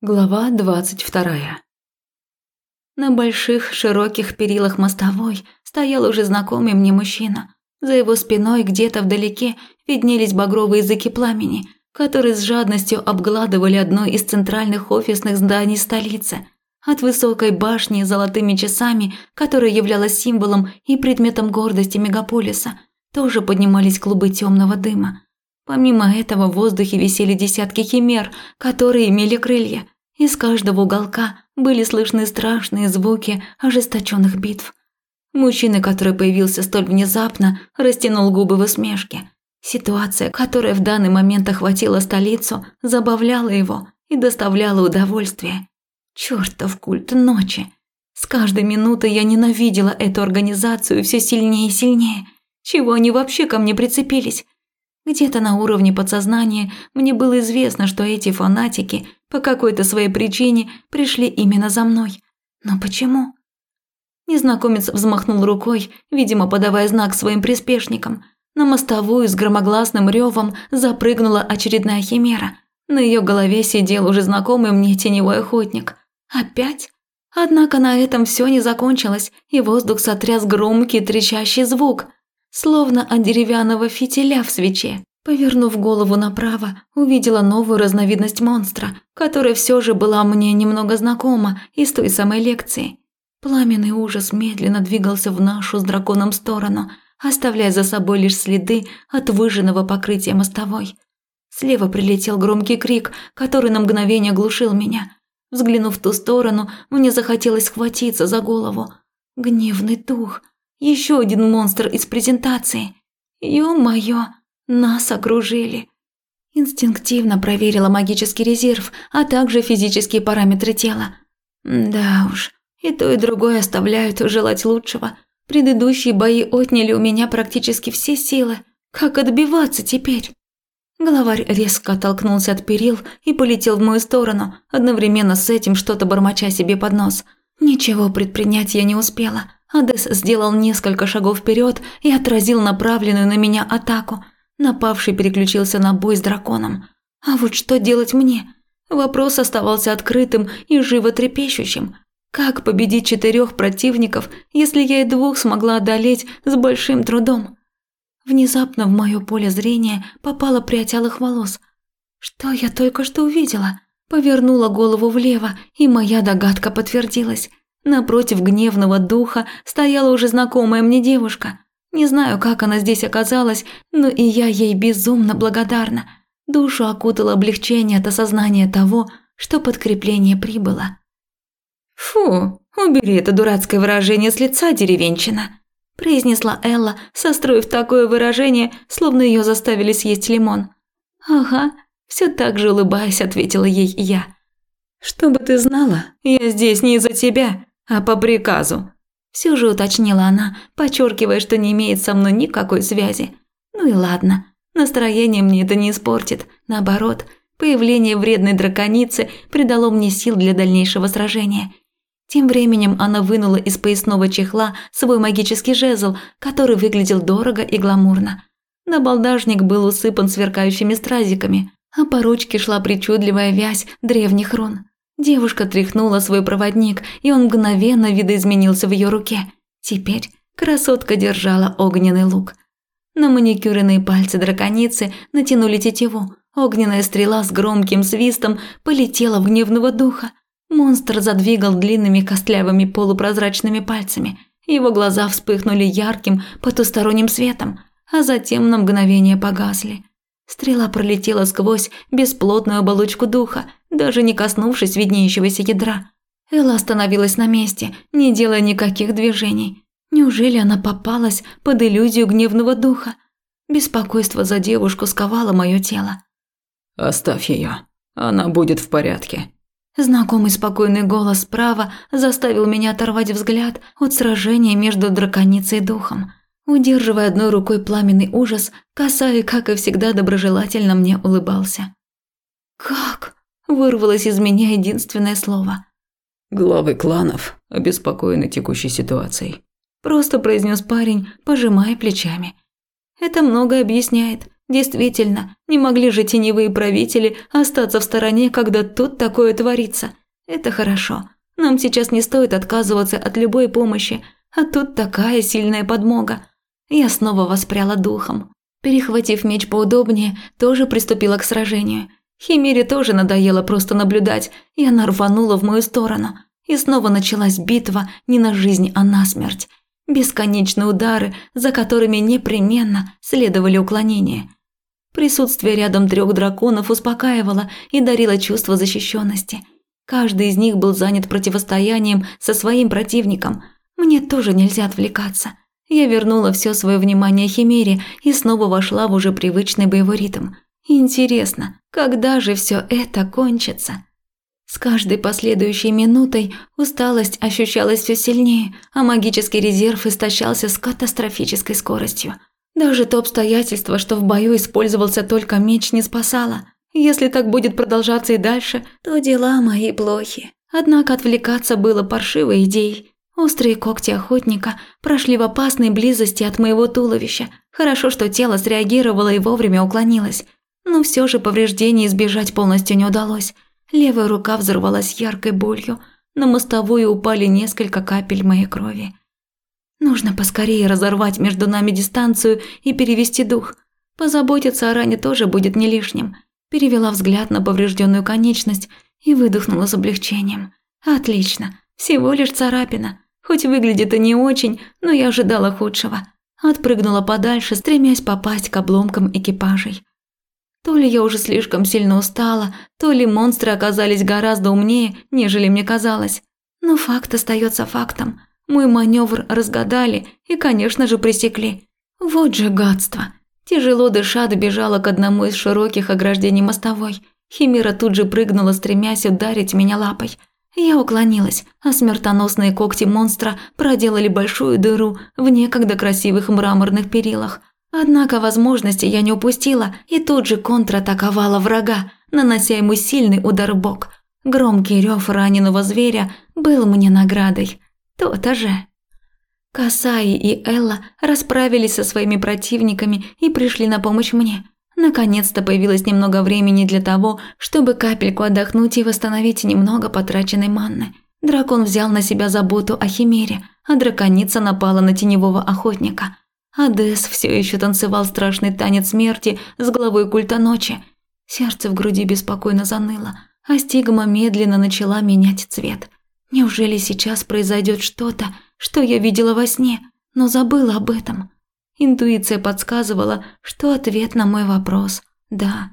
Глава двадцать вторая. На больших широких перилах мостовой стоял уже знакомый мне мужчина. За его спиной где-то вдалеке виднелись багровые языки пламени, которые с жадностью обгладывали одно из центральных офисных зданий столицы. От высокой башни с золотыми часами, которая являлась символом и предметом гордости мегаполиса, тоже поднимались клубы темного дыма. Помимо этого в воздухе висели десятки химер, которые имели крылья. Из каждого уголка были слышны страшные звуки ожесточенных битв. Мужчина, который появился столь внезапно, растянул губы в усмешке. Ситуация, которая в данный момент охватила столицу, забавляла его и доставляла удовольствие. Чертов культ ночи. С каждой минутой я ненавидела эту организацию все сильнее и сильнее. Чего они вообще ко мне прицепились? Где-то на уровне подсознания мне было известно, что эти фанатики по какой-то своей причине пришли именно за мной. Но почему? Незнакомец взмахнул рукой, видимо, подавая знак своим приспешникам. На мостовую с громогласным ревом запрыгнула очередная химера. На ее голове сидел уже знакомый мне теневой охотник. Опять? Однако на этом все не закончилось, и воздух сотряс громкий трещащий звук – словно от деревянного фитиля в свече. Повернув голову направо, увидела новую разновидность монстра, которая все же была мне немного знакома из той самой лекции. Пламенный ужас медленно двигался в нашу с драконом сторону, оставляя за собой лишь следы от выжженного покрытия мостовой. Слева прилетел громкий крик, который на мгновение глушил меня. Взглянув в ту сторону, мне захотелось схватиться за голову. Гневный дух – еще один монстр из презентации. Ё-моё, нас окружили. Инстинктивно проверила магический резерв, а также физические параметры тела. Да уж, и то, и другое оставляют желать лучшего. Предыдущие бои отняли у меня практически все силы. Как отбиваться теперь? Главарь резко оттолкнулся от перил и полетел в мою сторону, одновременно с этим что-то бормоча себе под нос. Ничего предпринять я не успела. Адес сделал несколько шагов вперед и отразил направленную на меня атаку. Напавший переключился на бой с драконом. А вот что делать мне? Вопрос оставался открытым и животрепещущим. Как победить четырех противников, если я и двух смогла одолеть с большим трудом? Внезапно в мое поле зрения попала прядь алых волос. Что я только что увидела? Повернула голову влево, и моя догадка подтвердилась. Напротив гневного духа стояла уже знакомая мне девушка. Не знаю, как она здесь оказалась, но и я ей безумно благодарна. Душу окутало облегчение от осознания того, что подкрепление прибыло. «Фу, убери это дурацкое выражение с лица, деревенщина», – произнесла Элла, состроив такое выражение, словно ее заставили съесть лимон. «Ага», – все так же улыбаясь, ответила ей я. «Чтобы ты знала, я здесь не из-за тебя а по приказу. Все же уточнила она, подчеркивая, что не имеет со мной никакой связи. Ну и ладно, настроение мне это не испортит. Наоборот, появление вредной драконицы придало мне сил для дальнейшего сражения. Тем временем она вынула из поясного чехла свой магический жезл, который выглядел дорого и гламурно. Набалдажник был усыпан сверкающими стразиками, а по ручке шла причудливая вязь древних рун. Девушка тряхнула свой проводник, и он мгновенно видоизменился в ее руке. Теперь красотка держала огненный лук. На маникюренные пальцы драконицы натянули тетиву. Огненная стрела с громким свистом полетела в гневного духа. Монстр задвигал длинными костлявыми полупрозрачными пальцами. Его глаза вспыхнули ярким потусторонним светом, а затем на мгновение погасли. Стрела пролетела сквозь бесплотную оболочку духа, даже не коснувшись виднеющегося ядра. Элла остановилась на месте, не делая никаких движений. Неужели она попалась под иллюзию гневного духа? Беспокойство за девушку сковало мое тело. «Оставь ее, она будет в порядке». Знакомый спокойный голос справа заставил меня оторвать взгляд от сражения между драконицей и духом. Удерживая одной рукой пламенный ужас, Касай, как и всегда, доброжелательно мне улыбался. «Как?» – вырвалось из меня единственное слово. «Главы кланов обеспокоены текущей ситуацией», – просто произнес парень, пожимая плечами. «Это многое объясняет. Действительно, не могли же теневые правители остаться в стороне, когда тут такое творится. Это хорошо. Нам сейчас не стоит отказываться от любой помощи, а тут такая сильная подмога. Я снова воспряла духом. Перехватив меч поудобнее, тоже приступила к сражению. Химере тоже надоело просто наблюдать, и она рванула в мою сторону. И снова началась битва не на жизнь, а на смерть. Бесконечные удары, за которыми непременно следовали уклонения. Присутствие рядом трех драконов успокаивало и дарило чувство защищенности. Каждый из них был занят противостоянием со своим противником. Мне тоже нельзя отвлекаться. Я вернула все свое внимание Химере и снова вошла в уже привычный боевой ритм. Интересно, когда же все это кончится? С каждой последующей минутой усталость ощущалась все сильнее, а магический резерв истощался с катастрофической скоростью. Даже то обстоятельство, что в бою использовался только меч, не спасало. Если так будет продолжаться и дальше, то дела мои плохи. Однако отвлекаться было паршивой идеей. Острые когти охотника прошли в опасной близости от моего туловища. Хорошо, что тело среагировало и вовремя уклонилось. Но все же повреждений избежать полностью не удалось. Левая рука взорвалась яркой болью. На мостовую упали несколько капель моей крови. Нужно поскорее разорвать между нами дистанцию и перевести дух. Позаботиться о ране тоже будет не лишним. Перевела взгляд на поврежденную конечность и выдохнула с облегчением. Отлично, всего лишь царапина. Хоть выглядит и не очень, но я ожидала худшего. Отпрыгнула подальше, стремясь попасть к обломкам экипажей. То ли я уже слишком сильно устала, то ли монстры оказались гораздо умнее, нежели мне казалось. Но факт остается фактом. Мой маневр разгадали и, конечно же, пресекли. Вот же гадство. Тяжело дыша добежала к одному из широких ограждений мостовой. Химера тут же прыгнула, стремясь ударить меня лапой. Я уклонилась, а смертоносные когти монстра проделали большую дыру в некогда красивых мраморных перилах. Однако возможности я не упустила и тут же контратаковала врага, нанося ему сильный удар в бок. Громкий рев раненого зверя был мне наградой. То-то же. Касаи и Элла расправились со своими противниками и пришли на помощь мне – Наконец-то появилось немного времени для того, чтобы капельку отдохнуть и восстановить немного потраченной манны. Дракон взял на себя заботу о Химере, а драконица напала на теневого охотника. Адес все еще танцевал страшный танец смерти с главой культа ночи. Сердце в груди беспокойно заныло, а стигма медленно начала менять цвет. Неужели сейчас произойдет что-то, что я видела во сне, но забыла об этом? Интуиция подсказывала, что ответ на мой вопрос – да.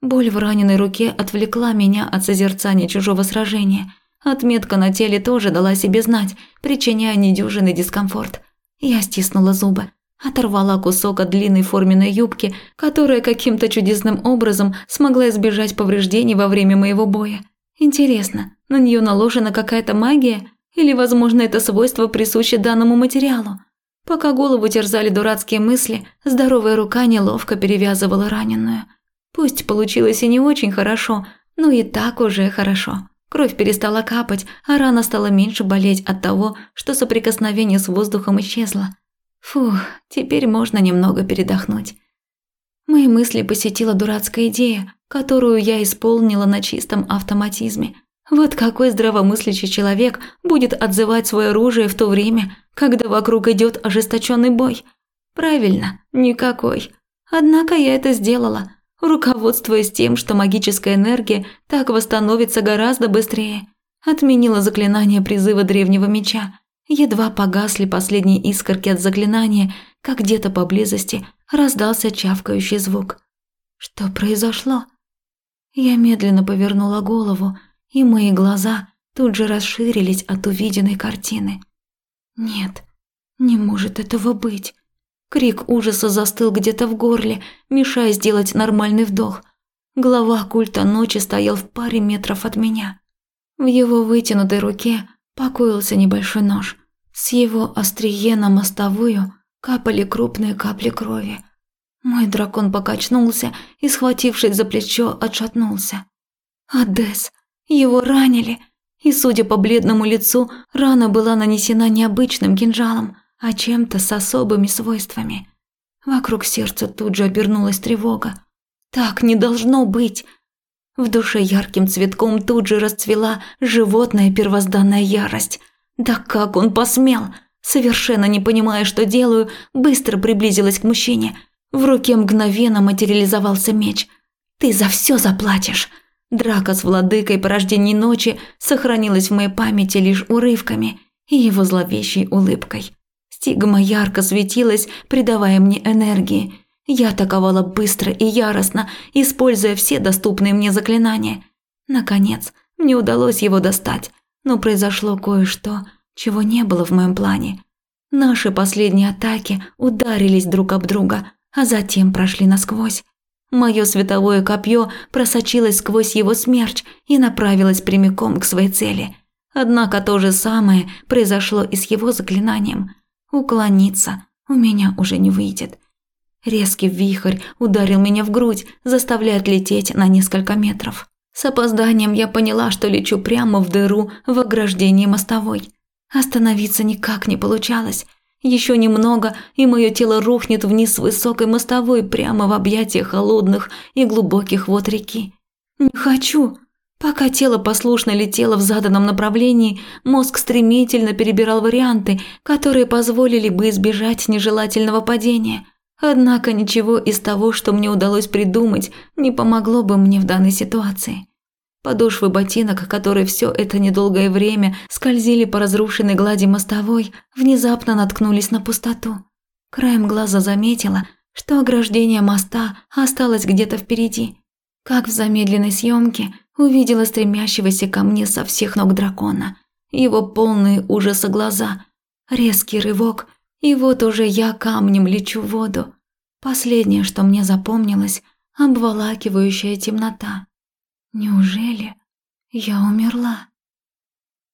Боль в раненой руке отвлекла меня от созерцания чужого сражения. Отметка на теле тоже дала себе знать, причиняя недюжинный дискомфорт. Я стиснула зубы, оторвала кусок от длинной форменной юбки, которая каким-то чудесным образом смогла избежать повреждений во время моего боя. Интересно, на нее наложена какая-то магия? Или, возможно, это свойство присуще данному материалу? Пока голову терзали дурацкие мысли, здоровая рука неловко перевязывала раненую. Пусть получилось и не очень хорошо, но и так уже хорошо. Кровь перестала капать, а рана стала меньше болеть от того, что соприкосновение с воздухом исчезло. Фух, теперь можно немного передохнуть. Мои мысли посетила дурацкая идея, которую я исполнила на чистом автоматизме. Вот какой здравомыслящий человек будет отзывать свое оружие в то время, когда вокруг идет ожесточенный бой? Правильно, никакой. Однако я это сделала, руководствуясь тем, что магическая энергия так восстановится гораздо быстрее. Отменила заклинание призыва древнего меча. Едва погасли последние искорки от заклинания, как где-то поблизости раздался чавкающий звук. Что произошло? Я медленно повернула голову, и мои глаза тут же расширились от увиденной картины. Нет, не может этого быть. Крик ужаса застыл где-то в горле, мешая сделать нормальный вдох. Глава культа ночи стоял в паре метров от меня. В его вытянутой руке покоился небольшой нож. С его острие на мостовую капали крупные капли крови. Мой дракон покачнулся и, схватившись за плечо, отшатнулся. «Адес! Его ранили!» И, судя по бледному лицу, рана была нанесена не обычным кинжалом, а чем-то с особыми свойствами. Вокруг сердца тут же обернулась тревога. Так не должно быть. В душе ярким цветком тут же расцвела животная первозданная ярость. Да как он посмел? Совершенно не понимая, что делаю, быстро приблизилась к мужчине. В руке мгновенно материализовался меч. «Ты за все заплатишь!» Драка с владыкой порождений ночи сохранилась в моей памяти лишь урывками и его зловещей улыбкой. Стигма ярко светилась, придавая мне энергии. Я атаковала быстро и яростно, используя все доступные мне заклинания. Наконец, мне удалось его достать, но произошло кое-что, чего не было в моем плане. Наши последние атаки ударились друг об друга, а затем прошли насквозь. Мое световое копье просочилось сквозь его смерч и направилось прямиком к своей цели. Однако то же самое произошло и с его заклинанием – Уклониться у меня уже не выйдет. Резкий вихрь ударил меня в грудь, заставляя отлететь на несколько метров. С опозданием я поняла, что лечу прямо в дыру в ограждении мостовой. Остановиться никак не получалось. Еще немного, и мое тело рухнет вниз с высокой мостовой прямо в объятия холодных и глубоких вод реки. «Не хочу!» Пока тело послушно летело в заданном направлении, мозг стремительно перебирал варианты, которые позволили бы избежать нежелательного падения. Однако ничего из того, что мне удалось придумать, не помогло бы мне в данной ситуации. Подошвы ботинок, которые все это недолгое время скользили по разрушенной глади мостовой, внезапно наткнулись на пустоту. Краем глаза заметила, что ограждение моста осталось где-то впереди. Как в замедленной съемке – увидела стремящегося ко мне со всех ног дракона. Его полные ужаса глаза, резкий рывок, и вот уже я камнем лечу в воду. Последнее, что мне запомнилось, обволакивающая темнота. Неужели я умерла?